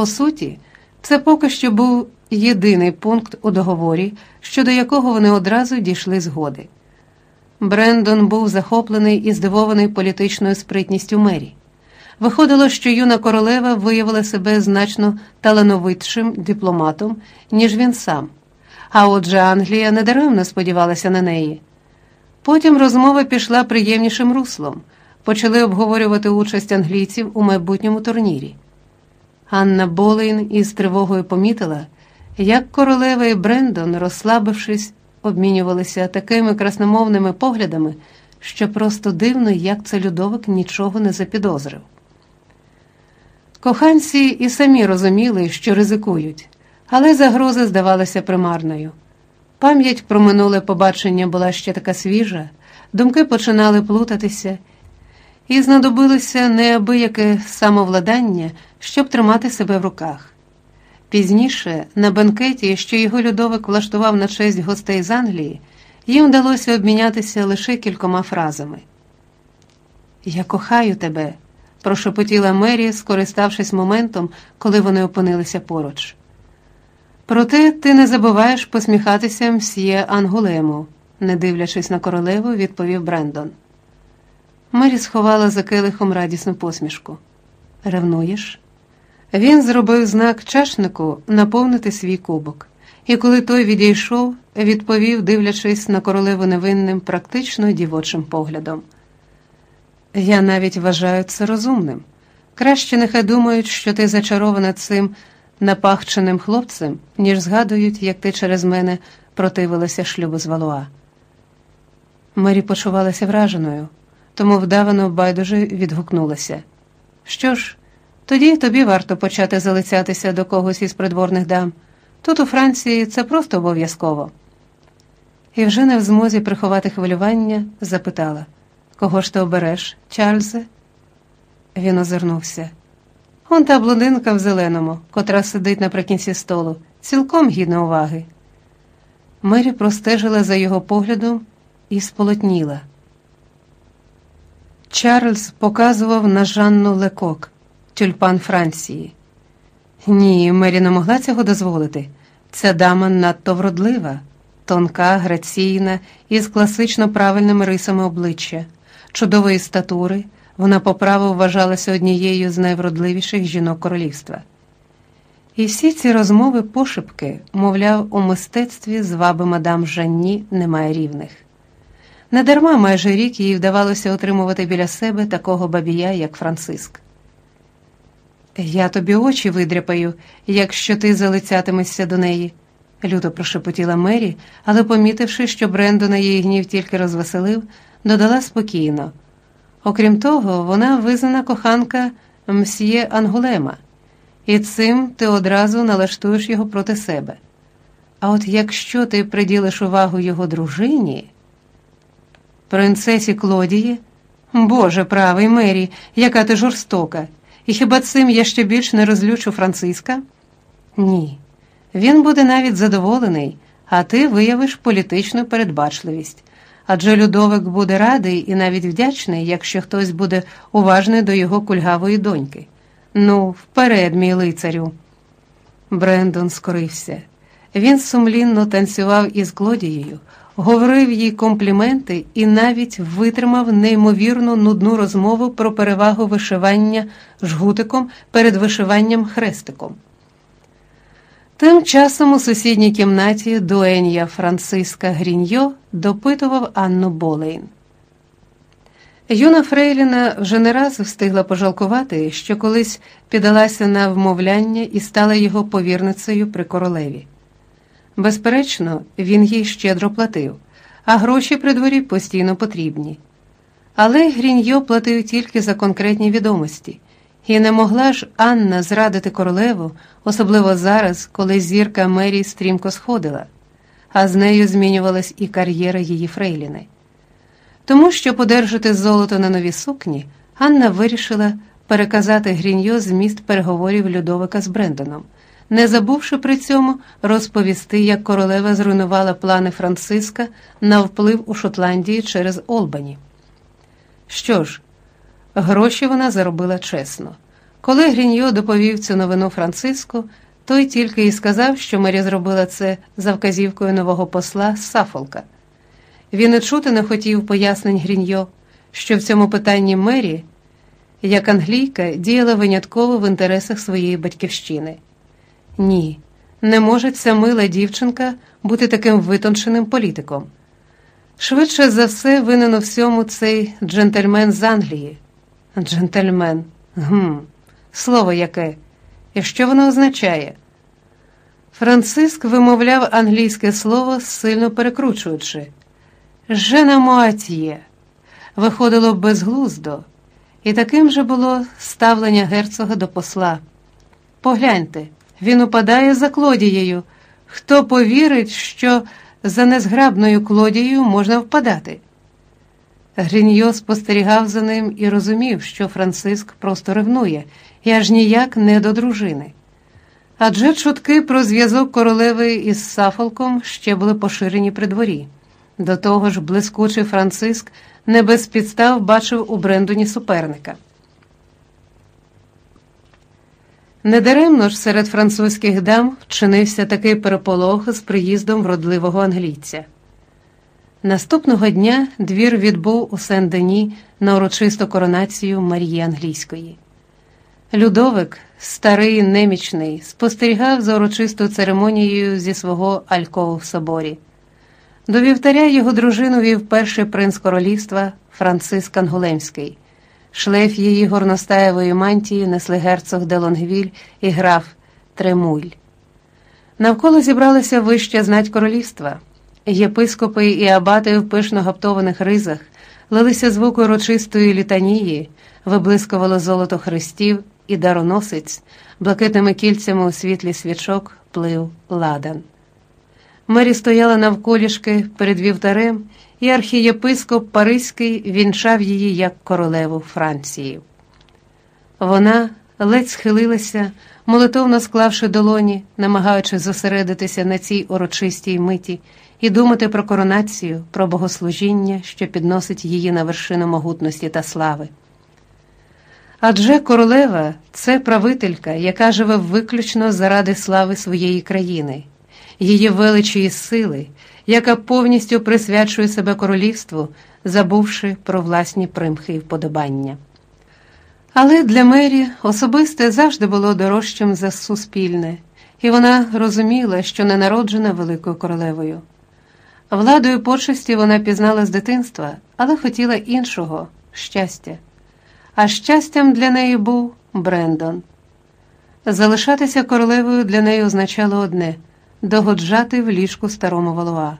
По суті, це поки що був єдиний пункт у договорі, щодо якого вони одразу дійшли згоди. Брендон був захоплений і здивований політичною спритністю мері. Виходило, що юна королева виявила себе значно талановитшим дипломатом, ніж він сам. А отже, Англія недаремно сподівалася на неї. Потім розмова пішла приємнішим руслом, почали обговорювати участь англійців у майбутньому турнірі. Анна Болейн із тривогою помітила, як королева і Брендон, розслабившись, обмінювалися такими красномовними поглядами, що просто дивно, як це Людовик нічого не запідозрив. Коханці і самі розуміли, що ризикують, але загроза здавалася примарною. Пам'ять про минуле побачення була ще така свіжа, думки починали плутатися, і знадобилося неабияке самовладання, щоб тримати себе в руках. Пізніше, на банкеті, що його Людовик влаштував на честь гостей з Англії, їм вдалося обмінятися лише кількома фразами. Я кохаю тебе, прошепотіла Мері, скориставшись моментом, коли вони опинилися поруч. Проте ти не забуваєш посміхатися мсьє Ангулему, не дивлячись на королеву, відповів Брендон. Мері сховала за келихом радісну посмішку. Ревнуєш? Він зробив знак чашнику наповнити свій кубок, і коли той відійшов, відповів, дивлячись на королеву невинним, практично дівочим поглядом. Я навіть вважаю це розумним. Краще нехай думають, що ти зачарована цим напахченим хлопцем, ніж згадують, як ти через мене противилася шлюбу з Валуа. Мері почувалася враженою, тому вдавано байдуже відгукнулася. Що ж, тоді тобі варто почати залицятися до когось із придворних дам. Тут у Франції це просто обов'язково. І вже не в змозі приховати хвилювання, запитала Кого ж ти обереш, Чарльзе? Він озирнувся. Он та блондинка в зеленому, котра сидить наприкінці столу, цілком гідна уваги. Мері простежила за його поглядом і сполотніла. Чарльз показував на Жанну Лекок, тюльпан Франції. Ні, Мері не могла цього дозволити. Ця дама надто вродлива, тонка, граційна і з класично правильними рисами обличчя, чудової статури. Вона по праву вважалася однією з найвродливіших жінок королівства. І всі ці розмови пошепки, мовляв, у мистецтві зваби мадам Жанні немає рівних. Недарма майже рік їй вдавалося отримувати біля себе такого бабія, як Франциск. Я тобі очі видряпаю, якщо ти залицятимешся до неї, люто прошепотіла Мері, але, помітивши, що Брендона її гнів тільки розвеселив, додала спокійно. Окрім того, вона визнана коханка мсьє Ангулема, і цим ти одразу налаштуєш його проти себе. А от якщо ти приділиш увагу його дружині, принцесі Клодії, Боже правий Мері, яка ти жорстока, і хіба цим я ще більш не розлючу Франциска? Ні. Він буде навіть задоволений, а ти виявиш політичну передбачливість адже Людовик буде радий і навіть вдячний, якщо хтось буде уважний до його кульгавої доньки. Ну, вперед, мій лицарю. Брендон скорився. Він сумлінно танцював із Клодією, говорив їй компліменти і навіть витримав неймовірну нудну розмову про перевагу вишивання жгутиком перед вишиванням хрестиком. Тим часом у сусідній кімнаті дуенія Франциска Гріньо допитував Анну Болейн. Юна Фрейліна вже не раз встигла пожалкувати, що колись піддалася на вмовляння і стала його повірницею при королеві. Безперечно, він їй щедро платив, а гроші при дворі постійно потрібні. Але Гріньо платив тільки за конкретні відомості. І не могла ж Анна зрадити королеву, особливо зараз, коли зірка Мері стрімко сходила, а з нею змінювалась і кар'єра її Фрейліни. Тому, щоб одержати золото на нові сукні, Анна вирішила переказати Гріньо зміст переговорів Людовика з Брендоном, не забувши при цьому розповісти, як королева зруйнувала плани Франциска на вплив у Шотландії через Олбані. Що ж, Гроші вона заробила чесно. Коли Гріньо доповів цю новину Франциску, той тільки і сказав, що Мері зробила це за вказівкою нового посла Сафолка. Він і чути не хотів пояснень Гріньо, що в цьому питанні Мері, як англійка, діяла винятково в інтересах своєї батьківщини. Ні, не може ця мила дівчинка бути таким витонченим політиком. Швидше за все, винен у всьому цей джентльмен з Англії. Джентльмен. Гм, слово яке. І що воно означає? Франциск вимовляв англійське слово, сильно перекручуючи. Женамуатіє. Виходило безглуздо, і таким же було ставлення герцога до посла. Погляньте, він упадає за Клодією. Хто повірить, що за незграбною Клодією можна впадати? Гріньо спостерігав за ним і розумів, що Франциск просто ревнує і аж ніяк не до дружини. Адже чутки про зв'язок королеви із Сафолком ще були поширені при дворі. До того ж, блискучий Франциск не без підстав бачив у Брендоні суперника. Недаремно ж серед французьких дам вчинився такий переполох з приїздом вродливого англійця. Наступного дня двір відбув у Сен-Дені на урочисту коронацію Марії Англійської. Людовик, старий немічний, спостерігав за урочистою церемонією зі свого Алькову в соборі. До вівтаря його дружину вів перший принц королівства Франциск Анголемський. Шлейф її горностаєвої мантії несли герцог де Лонгвіль і граф Тремуль. Навколо зібралися вища знать королівства. Єпископи і абати в пишно гаптованих ризах лилися звуку урочистої літанії, виблискувало золото хрестів і дароносець, блакитними кільцями у світлі свічок плив ладан. Мері стояла навколішки перед вівтарем, і архієпископ Паризький вінчав її як королеву Франції. Вона ледь схилилася, молитовно склавши долоні, намагаючись зосередитися на цій урочистій миті і думати про коронацію, про богослужіння, що підносить її на вершину могутності та слави. Адже королева це правителька, яка живе виключно заради слави своєї країни, її величі і сили, яка повністю присвячує себе королівству, забувши про власні примхи і вподобання. Але для Мері особисте завжди було дорожчим за суспільне, і вона розуміла, що не народжена великою королевою. Владою почесті вона пізнала з дитинства, але хотіла іншого щастя. А щастям для неї був Брендон. Залишатися королевою для неї означало одне догоджати в ліжку старому волова.